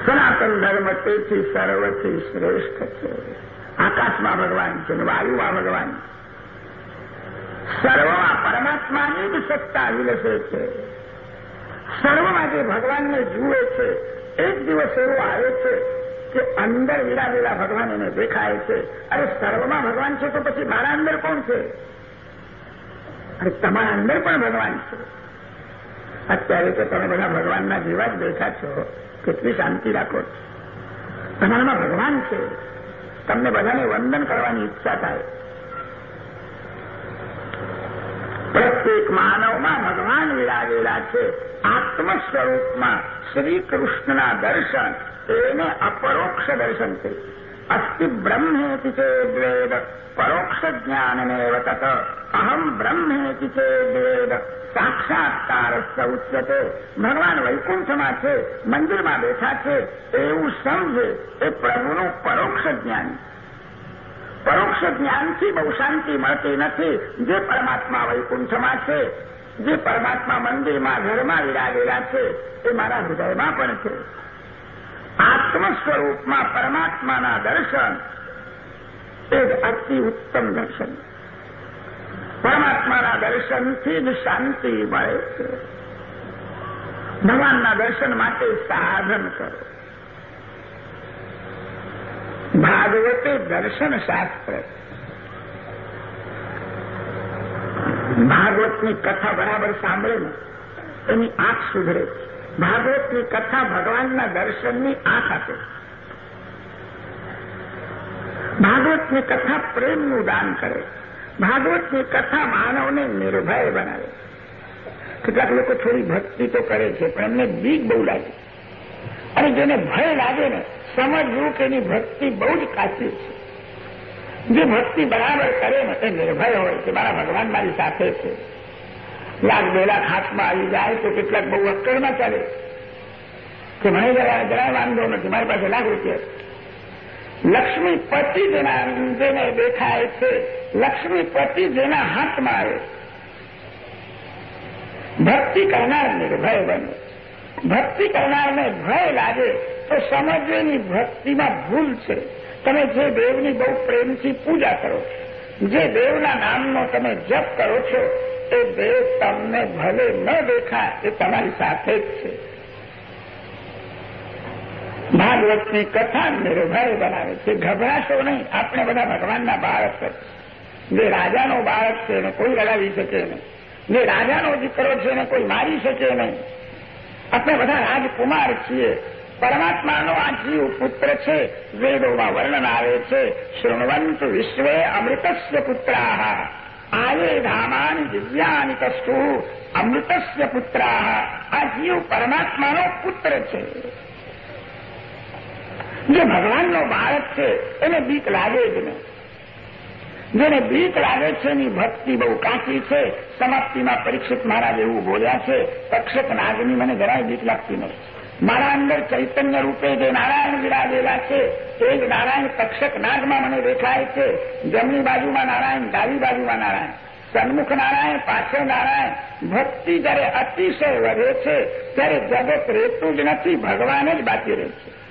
Speaker 1: સનાતન ધર્મ તેથી સર્વથી શ્રેષ્ઠ છે. આકાશમાં ભગવાન છે વાયુમાં ભગવાન સર્વમાં પરમાત્માની જ સત્તા વિલસે છે. સર્વમાં જે ભગવાનને જુએ છે, એક દિવસ એવો આવે છે કે અંદર વિરાજેલા ભગવાન એને દેખાય છે. અરે સર્વમાં ભગવાન છે તો પછી મારા અંદર કોણ છે? અરે તમારા અંદર પણ ભગવાન છે. અત્યારે તો તમે બધા ભગવાનના જેવા જ બેઠા છો. કેટલી શાંતિ રાખો તમારામાં ભગવાન છે. તમને બધાને વંદન કરવાની ઈચ્છા થાય. પ્રત્યેક માનવમાં ભગવાન વિરાજેલા છે. આત્મ સ્વરૂપમાં શ્રી કૃષ્ણના દર્શન. એને અપરોક્ષ દર્શન છે. બ્રહ્મેતિ ચેદ્વેદ પરોક્ષ જ્ઞાનમેવ તત અહમ બ્રહ્મેતિ ચેદ્વેદ સાક્ષાત્કાર ઉચ્યતે ભગવાન વૈકુંઠમાં છે મંદિરમાં બેઠા છે એવું સમજે એ પ્રભુનું પરોક્ષ જ્ઞાન પરોક્ષ જ્ઞાનથી બહુ શાંતિ મળતી નથી જે પરમાત્મા વૈકુંઠમાં છે જે પરમાત્મા મંદિરમાં ઘરમાં વિરાજેલા છે એ મારા હૃદયમાં પણ છે આત્મ સ્વરૂપમાં પરમાત્માના દર્શન. એ જ અતિ ઉત્તમ દર્શન. પરમાત્માના દર્શનથી જ શાંતિ મળે છે. ભગવાનના દર્શન માટે સાધન કરો. ભાગવતે દર્શન શાસ્ત્ર. ભાગવતની કથા બરાબર સાંભળે એની આંખ સુધરે ભાગવતની કથા ભગવાનના દર્શનની આંખ આપે. ભાગવતની કથા પ્રેમનું દાન કરે. ભાગવતની કથા માનવને નિર્ભય બનાવે. કેટલાક લોકો થોડી ભક્તિ તો કરે છે, પણ એમને બીક બહુ લાગે. અને જેને ભય લાગે ને, સમજવું કે એની ભક્તિ બહુ જ કાચી છે. જે ભક્તિ બરાબર કરે ને તે નિર્ભય હોય કે મારા ભગવાન મારી સાથે છે. લાખ બે લાખ હાથમાં આવી જાય તો કેટલાક બહુ અક્કડમાં ચાલે. કે મને જરા જરા વાંધો નથી. મારી પાસે લાખ રૂપિયા લક્ષ્મીપતિ જેના જેને દેખાય છે. લક્ષ્મીપતિ જેના હાથમાં આવે ભક્તિ કરનાર નિર્ભય બને. ભક્તિ કરનારને ભય લાગે તો સમજવેની ભક્તિમાં ભૂલ છે. તમે જે દેવની બહુ પ્રેમથી પૂજા કરો છો, જે દેવના નામનો તમે જપ કરો છો એ દેવ તમને ભલે ન દેખાય, એ તમારી સાથે જ છે. ભાગવતની કથા નિર્ભય બનાવે છે. ગભરાશો નહીં. આપણે બધા ભગવાનના બાળક છે જે રાજાનો બાળક છે, એને કોઈ લડાવી શકે નહીં. જે રાજાનો દીકરો છે, એને કોઈ મારી શકે નહીં. આપણે બધા રાજકુમાર છીએ. પરમાત્માનો આ જીવ પુત્ર છે. વેદોમાં વર્ણન આવે છે. શૃણવંત વિશ્વે અમૃતસ્ય પુત્રાહ. આયે ધામાની દિવ્યાની તસ્તુ અમૃતસ્ય પુત્રાહ આ જીવ પરમાત્માનો પુત્ર છે જે ભગવાનનો બાળક છે એને બીક લાગે જ નહીં। જેને બીક લાગે છે, એની ભક્તિ બહુ કાચી છે, સમાપ્તિમાં પરીક્ષિત મહારાજ એવું બોલ્યા છે, તક્ષક નાગની મને જરાય બીક લાગતી નથી. મારા અંદર ચૈતન્ય રૂપે જે નારાયણ વિરાજેલા છે, તે જ નારાયણ તક્ષક નાગમાં મને દેખાય છે. જમણી બાજુમાં નારાયણ, ડાબી બાજુમાં નારાયણ. સન્મુખ નારાયણ, પાછળ નારાયણ. ભક્તિ જયારે અતિશય વધે છે, ત્યારે જગત રહેતું જ નથી, ભગવાન જ બાકી રહે છે.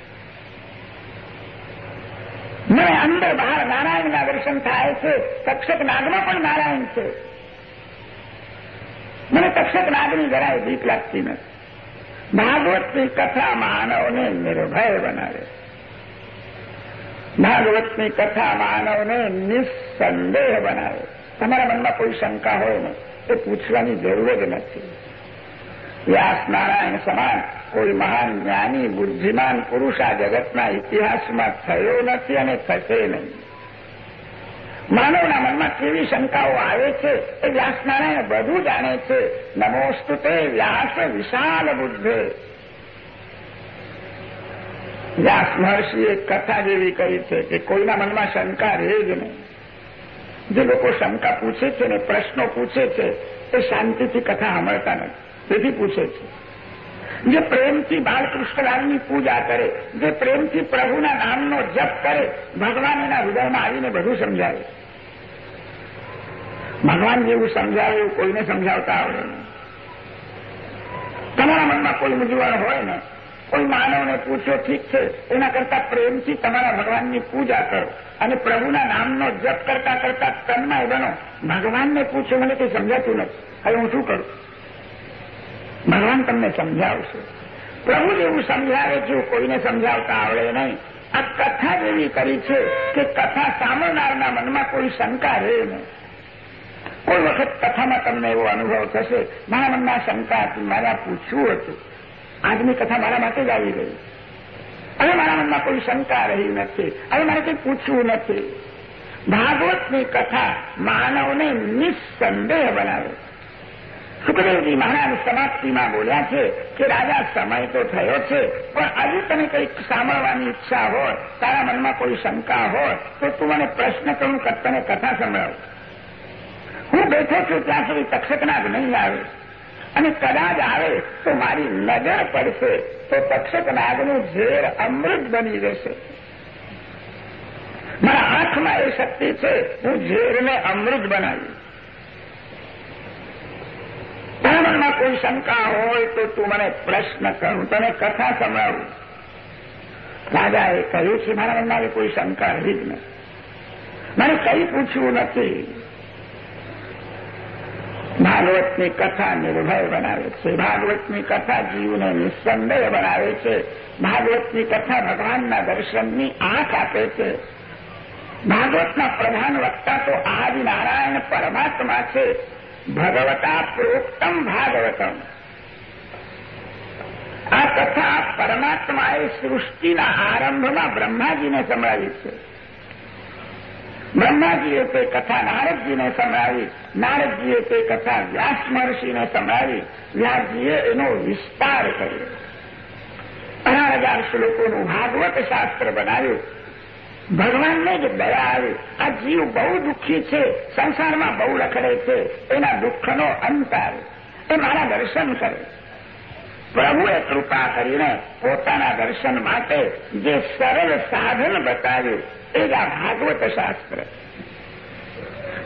Speaker 1: મને અંદર બહાર નારાયણના દર્શન થાય છે તક્ષક નાગમાં પણ નારાયણ છે. મને તક્ષક નાગની જરાય બીક લાગતી નથી. ભાગવતની કથા માનવને નિર્ભય બનાવે. ભાગવતની કથા માનવને નિસ્સંદેહ બનાવે. તમારા મનમાં કોઈ શંકા હોય ને એ પૂછવાની જરૂર જ નથી. વ્યાસ નારાયણ સમાન કોઈ મહાન જ્ઞાની, બુદ્ધિમાન પુરુષ આ જગતના ઇતિહાસમાં થયો નથી અને થશે નહીં. માનવના મનમાં કેવી શંકાઓ આવે છે એ વ્યાસનારાયણ બધું જાણે છે. નમોસ્તુ તે વ્યાસ વિશાલ બુદ્ધે. વ્યાસ મહર્ષિએ કથા જેવી કરી છે કે કોઈના મનમાં શંકા રહે જ નહીં. જે લોકો શંકા પૂછે છે ને પ્રશ્નો પૂછે છે, એ શાંતિથી કથા સાંભળતા નથી. તેથી પૂછે છે. જે પ્રેમથી બાળકૃષ્ણલાલની પૂજા કરે, જે પ્રેમથી પ્રભુના નામનો જપ કરે ભગવાન એના હૃદયમાં આવીને બધું સમજાવે. ભગવાન જેવું સમજાવે, કોઈને સમજાવતા આવડે તમારા મનમાં કોઈ મૂંઝવણ હોય ને, કોઈ માનવને પૂછો, ઠીક છે, એના કરતા પ્રેમથી તમારા ભગવાનની પૂજા કરો અને પ્રભુના નામનો જપ કરતા કરતા તન્મય બનો. ભગવાનને પૂછો, મને કંઈ સમજાતું નથી. હવે હું શું કરું? ભગવાન તમને સમજાવશે. પ્રભુ જેવું સમજાવે છે કોઈને સમજાવતા આવડે નહીં. આ કથા જેવી કરી છે કે કથા સાંભળનારના મનમાં કોઈ શંકા રહે નહીં. કોઈ વખત કથામાં તમને એવો અનુભવ થશે? મારા મનમાં શંકા હતી, મારા પૂછવું હતું. આજની કથા મારા માટે જ આવી રહી. હવે મારા મનમાં કોઈ શંકા રહી નથી. હવે મારે કંઈ પૂછવું નથી. ભાગવતની કથા માનવને નિસ્સંદેહ બનાવે. સુખદેવજી મહારાજ સમાપ્તિમાં બોલ્યા છે કે રાજા, સમય તો થયો છે, પણ હજુ તને કંઈક સાંભળવાની ઈચ્છા હોય, તારા મનમાં કોઈ શંકા હોય, તો તું મને પ્રશ્ન કરું તને કથા સંભળાવું. હું બેઠો છું ત્યાં સુધી તક્ષકનાગ નહીં આવે. અને કદાચ આવે તો મારી નજર પડશે તો તક્ષકનાગનું ઝેર અમૃત બની જશે. મારા હાથમાં એ શક્તિ છે, હું ઝેરને અમૃત બનાવી તમારામાં કોઈ શંકા હોય તો તું મને પ્રશ્ન કરું તને કથા સંભળાવું. રાજાએ કહ્યું છે મારા મનમાં કોઈ શંકા રહી જ નથી. મને કંઈ પૂછવું નથી. ભાગવતની કથા નિર્ભય બનાવે છે. ભાગવતની કથા જીવને નિસ્સંદેહ બનાવે છે. ભાગવતની કથા ભગવાનના દર્શનની આંખ આપે છે. ભાગવતના પ્રધાન વક્તા તો આદિ નારાયણ પરમાત્મા છે. ભગવતા પ્રોક્તમ ભાગવતમ. આ કથા પરમાત્માએ સૃષ્ટિના આરંભમાં બ્રહ્માજીને સંભળાવી છે. બ્રહ્માજીએ તે કથા નારદજીને સંભળાવી, નારદજીએ તે કથા વ્યાસ મહર્ષિને સંભળાવી, વ્યાસજીએ એનો વિસ્તાર કર્યો. અઢાર હજાર શ્લોકોનું ભાગવત શાસ્ત્ર બનાવ્યું. ભગવાનને જ દયા આવી. આ જીવ બહુ દુઃખી છે, સંસારમાં બહુ રખડે છે, એના દુઃખનો અંત આવે. એ મારા દર્શન કરે. પ્રભુએ કૃપા કરીને પોતાના દર્શન માટે જે સરળ સાધન બતાવ્યું એ જ આ ભાગવત શાસ્ત્ર.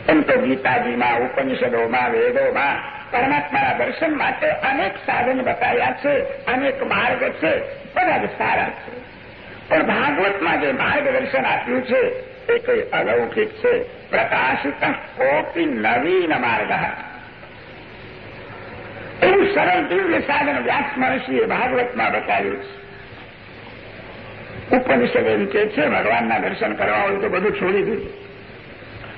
Speaker 1: એમ તો ગીતાજીમાં, ઉપનિષદોમાં, વેદોમાં પરમાત્માના દર્શન માટે અનેક સાધન બતાવ્યા છે, અનેક માર્ગ છે, બધા જ સારા છે. પણ ભાગવતમાં જે માર્ગદર્શન આપ્યું છે, એ કંઈ અલૌકિક છે. પ્રકાશિત કોપી નવીન માર્ગ. એવું સરળ દિવ્ય સાધન વ્યાસ મહર્ષિએ ભાગવતમાં બતાવ્યું છે ઉપનિષદ એમ કે છે ભગવાનના દર્શન કરવા હોય તો બધું છોડી દીધું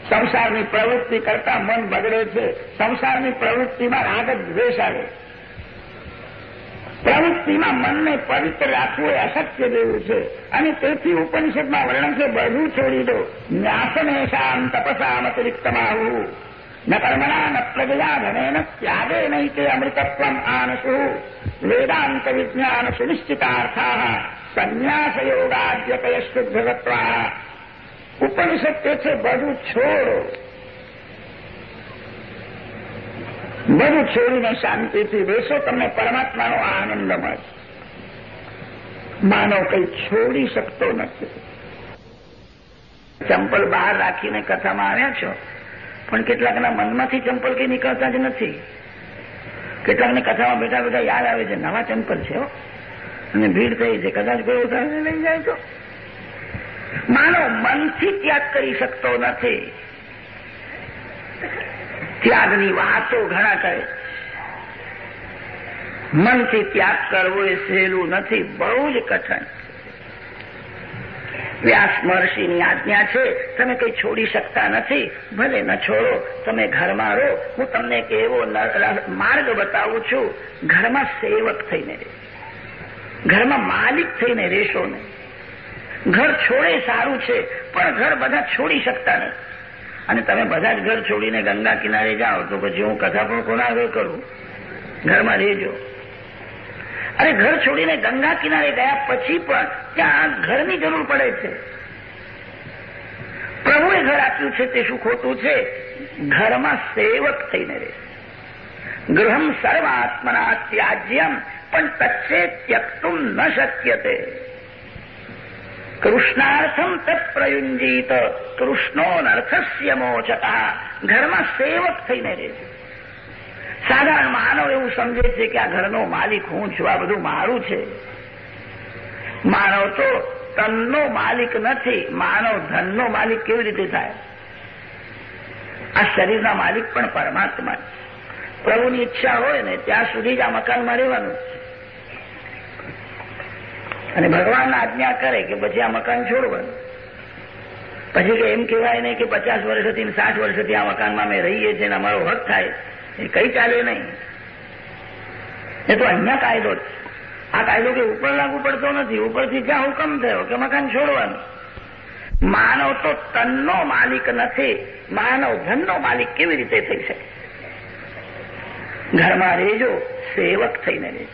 Speaker 1: સંસારની પ્રવૃત્તિ કરતા મન બગડે છે સંસારની પ્રવૃત્તિમાં રાગ દ્વેષ આવે પ્રવૃત્તિમાં મનને પવિત્ર રાખવું એ અશક્ય જેવું છે અને તેથી ઉપનિષદમાં વર્ણન છે, બધું છોડી દો, ન્યાસને શામ તપસામ અતિરિક્તમાં ન કર્મણા ન પ્રજયા ધનેન ત્યાગે નહીં કે અમૃતત્વમ આનસુ વેદાંત વિજ્ઞાન સુનિશ્ચિતાર્થા સંન્યાસ યોગાદ્યતય શુદ્ધવત્વા ઉપનિષદ તે છે બધું છોડો બધું છોડીને શાંતિથી બેસો તમને પરમાત્માનો આનંદ મળે માનવ કંઈ છોડી શકતો નથી ચંપલ બહાર રાખીને કથામાં આવ્યા છો પણ કેટલાકના મનમાંથી ચંપલ નીકળતા જ નથી. કેટલાકને કથામાં બેઠા બેઠા યાદ આવે છે, નવા ચંપલ છે અને ભીડ થઈ છે, કદાચ કોઈ ઉતારીને લઈ જાય તો. માનવ મનથી ત્યાગ કરી શકતો નથી. ત્યાગની વાતો ઘણા કરે મનથી ત્યાગ કરવો એ સહેલું નથી, બહુ જ કઠણ. વ્યાસ મહર્ષિની આજ્ઞા છે, તમે કંઈ છોડી શકતા નથી, ભલે ન છોડો, તમે ઘરમાં રહો, હું તમને એક એવો માર્ગ બતાવું છું. ઘરમાં સેવક થઈને રહે. ઘરમાં માલિક થઈને રહેશો ને ઘર છોડે સારું છે, પણ ઘર બધા છોડી શકતા નથી અને તમે બધા જ ઘર છોડીને ગંગા કિનારે જાઓ, તો પછી હું કથા પણ કોના આગળ કરું? ઘરમાં રહેજો. અરે ઘર છોડીને ગંગા કિનારે ગયા પછી પણ ત્યાં ઘરની જરૂર પડે છે. પ્રભુએ ઘર આપ્યું છે તે શું ખોટું છે? ઘરમાં સેવક થઈને રહે ગૃહમ સર્વાત્મના ત્યાજ્યમ, પણ તત્સે ત્યક્તું ન શક્યતે. કૃષ્ણાર્થમ તત્પ્રયુંજીત કૃષ્ણોનર્થસ્ય મોચતા. ઘરમાં સેવક થઈને રહે છે. સાધારણ માનવ એવું સમજે છે કે આ ઘરનો માલિક હું છું, આ બધું મારું છે. માનવ તો તનનો માલિક નથી, માનવ ધનનો માલિક કેવી રીતે થાય? આ શરીરના માલિક પણ પરમાત્મા પ્રભુની ઈચ્છા હોય ને, ત્યાં સુધી જ આ મકાનમાં રહેવાનું અને ભગવાન આજ્ઞા કરે કે પછી આ મકાન છોડવાનું. પછી કે એમ કહેવાય નહીં કે પચાસ વર્ષથી સાઠ વર્ષથી આ મકાનમાં અમે રહીએ છીએ અને અમારો હક થાય. એ કઈ ચાલે નહીં. એ તો અહીંયા કાયદો છે. આ કાયદો કે ઉપર લાગુ પડતો નથી, ઉપરથી ક્યાં હુકમ થયો કે મકાન છોડવાનું? માનવ તો તનનો માલિક નથી. માનવ ધનનો માલિક કેવી રીતે થઈ શકે? ઘરમાં રહેજો, સેવક થઈને રહેજો.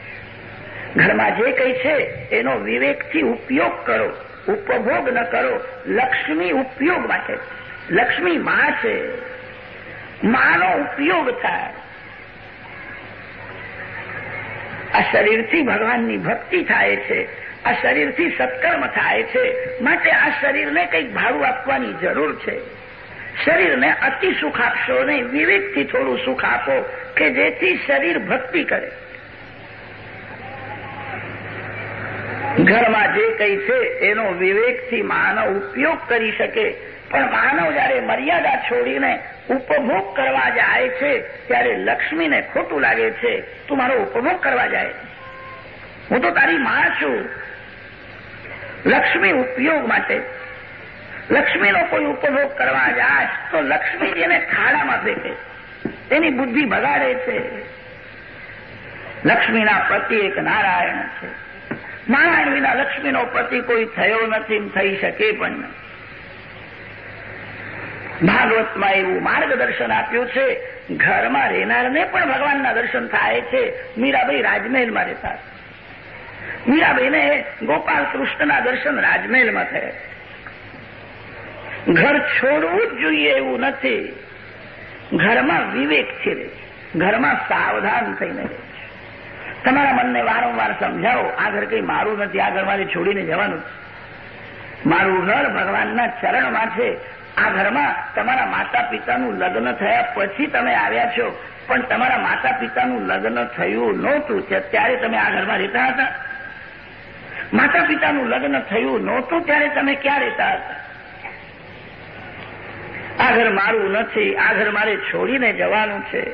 Speaker 1: ઘરમાં જે કંઈ છે, એનો વિવેકથી ઉપયોગ કરો. ઉપભોગ ન કરો. લક્ષ્મી ઉપયોગ માટે. લક્ષ્મી માં છે. માનો ઉપયોગ થાય. આ શરીરથી ભગવાનની ભક્તિ થાય છે, આ શરીરથી સત્કર્મ થાય છે, માટે આ શરીરને કંઈક ભાડું આપવાની જરૂર છે. શરીરને અતિ સુખ આપશો નહીં વિવેકથી થોડું સુખ આપો કે જેથી શરીર ભક્તિ કરે. ઘરમાં જે કંઈ છે, એનો વિવેકથી માનવ ઉપયોગ કરી શકે, પણ માનવ જ્યારે મર્યાદા છોડીને ઉપભોગ કરવા જાય છે, ત્યારે લક્ષ્મીને ખોટું લાગે છે. તું મારો ઉપભોગ કરવા જાય. હું તો તારી માં છું. લક્ષ્મી ઉપયોગ માટે. લક્ષ્મીનો કોઈ ઉપભોગ કરવા જાય, તો લક્ષ્મી એને ખાડામાં ફેંકે. તેની બુદ્ધિ બગાડે છે. લક્ષ્મીના પતિ એક નારાયણ છે. નારાયણ વિના લક્ષ્મીનો પતિ કોઈ થયો નથી થઈ શકે પણ ભાગવતમાં એવું માર્ગદર્શન આપ્યું છે. ઘરમાં રહેનારને પણ ભગવાનના દર્શન થાય છે. મીરાબાઈ રાજમહેલમાં રહેતા મીરાબાઈને ગોપાલ કૃષ્ણના દર્શન રાજમહેલમાં થયા ઘર છોડવું જ જોઈએ એવું નથી. ઘરમાં વિવેકથી રહે ઘરમાં સાવધાન થઈને રહે તમારા મનને વારંવાર સમજાવો, આ ઘર કંઈ મારું નથી, આ ઘર મારે છોડીને જવાનું મારું ઘર ભગવાનના ચરણમાં છે. આ ઘરમાં તમારા માતા પિતાનું લગ્ન થયા પછી તમે આવ્યા છો. પણ તમારા માતા પિતાનું લગ્ન થયું નહોતું. ત્યારે તમે આ ઘરમાં રહેતા હતા? માતા પિતાનું લગ્ન થયું નહોતું, ત્યારે તમે ક્યાં રહેતા હતા? આ ઘર મારું નથી. આ ઘર મારે છોડીને જવાનું છે.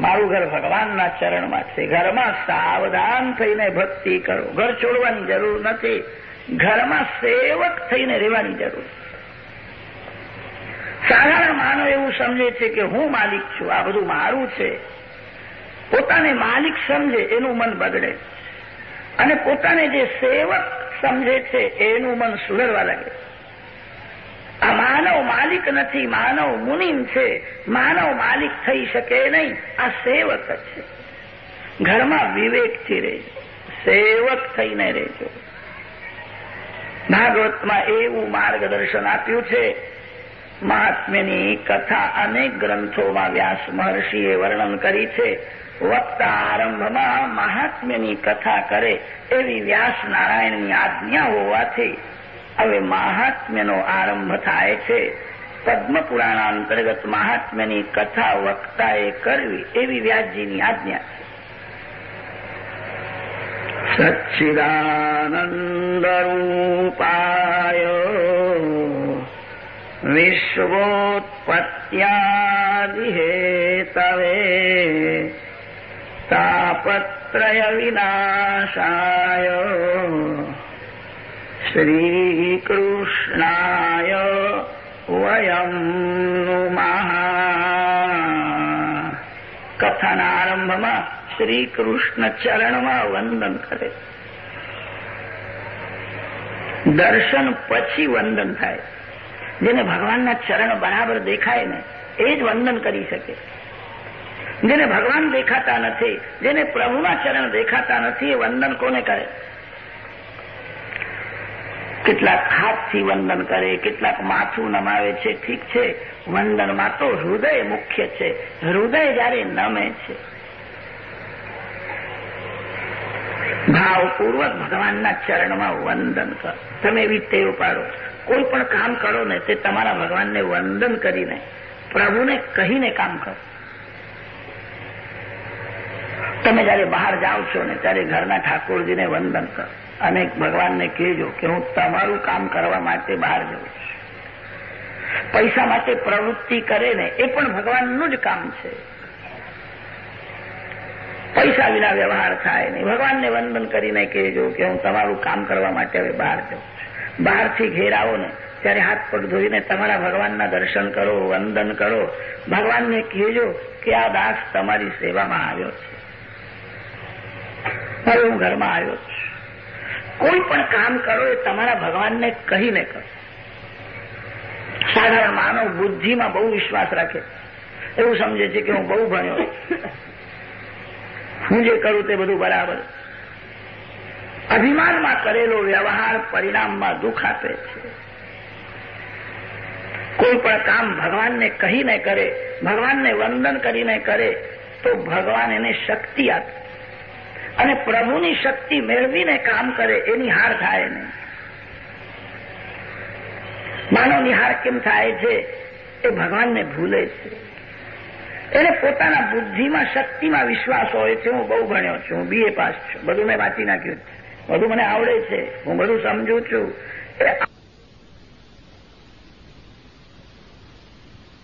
Speaker 1: મારું ઘર ભગવાનના ચરણમાં છે. ઘરમાં સાવધાન થઈને ભક્તિ કરો. ઘર છોડવાની જરૂર નથી. ઘરમાં સેવક થઈને રહેવાની જરૂર સાધારણ માનવ એવું સમજે છે કે હું માલિક છું, આ બધું મારું છે. પોતાને માલિક સમજે, એનું મન બગડે. અને પોતાને જે સેવક સમજે છે, એનું મન સુધરવા લાગે. આ માનવ માલિક નથી, માનવ મુનિમ છે. માનવ માલિક થઈ શકે નહીં, આ સેવક છે. ઘરમાં વિવેકથી રહેજો સેવક થઈને રહેજો. ભાગવતમાં એવું માર્ગદર્શન આપ્યું છે મહાત્મ્યની કથા અનેક ગ્રંથોમાં વ્યાસ મહર્ષિએ વર્ણન કરી છે, વક્તા આરંભમાં મહાત્મ્યની કથા કરે એવી વ્યાસ નારાયણની આજ્ઞા હોવાથી હવે મહાત્મ્યનો આરંભ થાય છે. પદ્મપુરાણ અંતર્ગત મહાત્મ્યની કથા વક્તાએ કરવી એવી વ્યાસજીની આજ્ઞા. છે સચ્ચિદાનંદરૂપાય વિશ્વોત્પત્યાદિહેતવે તાપત્રય વિનાશાય વયમ નુમઃ કથાના આરંભમાં શ્રી કૃષ્ણ ચરણમાં વંદન કરે દર્શન પછી વંદન થાય જેને ભગવાનના ચરણ બરાબર દેખાય ને, એ જ વંદન કરી શકે. જેને ભગવાન દેખાતા નથી, જેને પ્રભુના ચરણ દેખાતા નથી, એ વંદન કોને કરે? કેટલાક હાથથી વંદન કરે, કેટલાક માથું નમાવે છે, ઠીક છે, વંદનમાં તો હૃદય મુખ્ય છે. હૃદય જયારે નમે છે. ભાવપૂર્વક ભગવાનના ચરણમાં વંદન કર. તમે એવી ટેવ પાડો. કોઈ પણ કામ કરો ને તે તમારા ભગવાનને વંદન કરીને પ્રભુને કહીને કામ કરો. તમે જયારે બહાર જાઓ છો ને ત્યારે ઘરના ઠાકોરજીને વંદન કરો. અને ભગવાનને કહેજો કે હું તમારું કામ કરવા માટે બહાર જઉં છું. પૈસા માટે પ્રવૃત્તિ કરે ને એ પણ ભગવાનનું જ કામ છે. પૈસા વિના વ્યવહાર થાય નહીં. ભગવાનને વંદન કરીને કહેજો કે હું તમારું કામ કરવા માટે હવે બહાર જાઉં બહારથી ઘેરાવો ને ત્યારે હાથ પગ ધોઈને તમારા ભગવાનના દર્શન કરો, વંદન કરો. ભગવાનને કહેજો કે આ દાસ તમારી સેવામાં આવ્યો છે. હવે હું ઘરમાં આવ્યો કોઈ પણ કામ કરો એ તમારા ભગવાનને કહીને કરો. સાધારણ માનવ બુદ્ધિમાં બહુ વિશ્વાસ રાખે. એવું સમજે છે કે હું બહુ ભણ્યો હું જે કરું તે બધું બરાબર અભિમાનમાં કરેલો વ્યવહાર પરિણામમાં દુઃખ આપે છે. કોઈ પણ કામ ભગવાનને કહીને કરે, ભગવાનને વંદન કરીને કરે, તો ભગવાન એને શક્તિ આપે. અને પ્રભુની શક્તિ મેળવીને કામ કરે, એની હાર થાય નહીં. માનવની હાર કેમ થાય છે? એ ભગવાનને ભૂલે છે. એને પોતાના બુદ્ધિમાં, શક્તિમાં વિશ્વાસ હોય છે. હું બહુ ભણ્યો છું, હું બીએ પાસ છું. બધું મેં વાંચી નાખ્યું બધું મને આવડે છે. હું બધું સમજુ છું.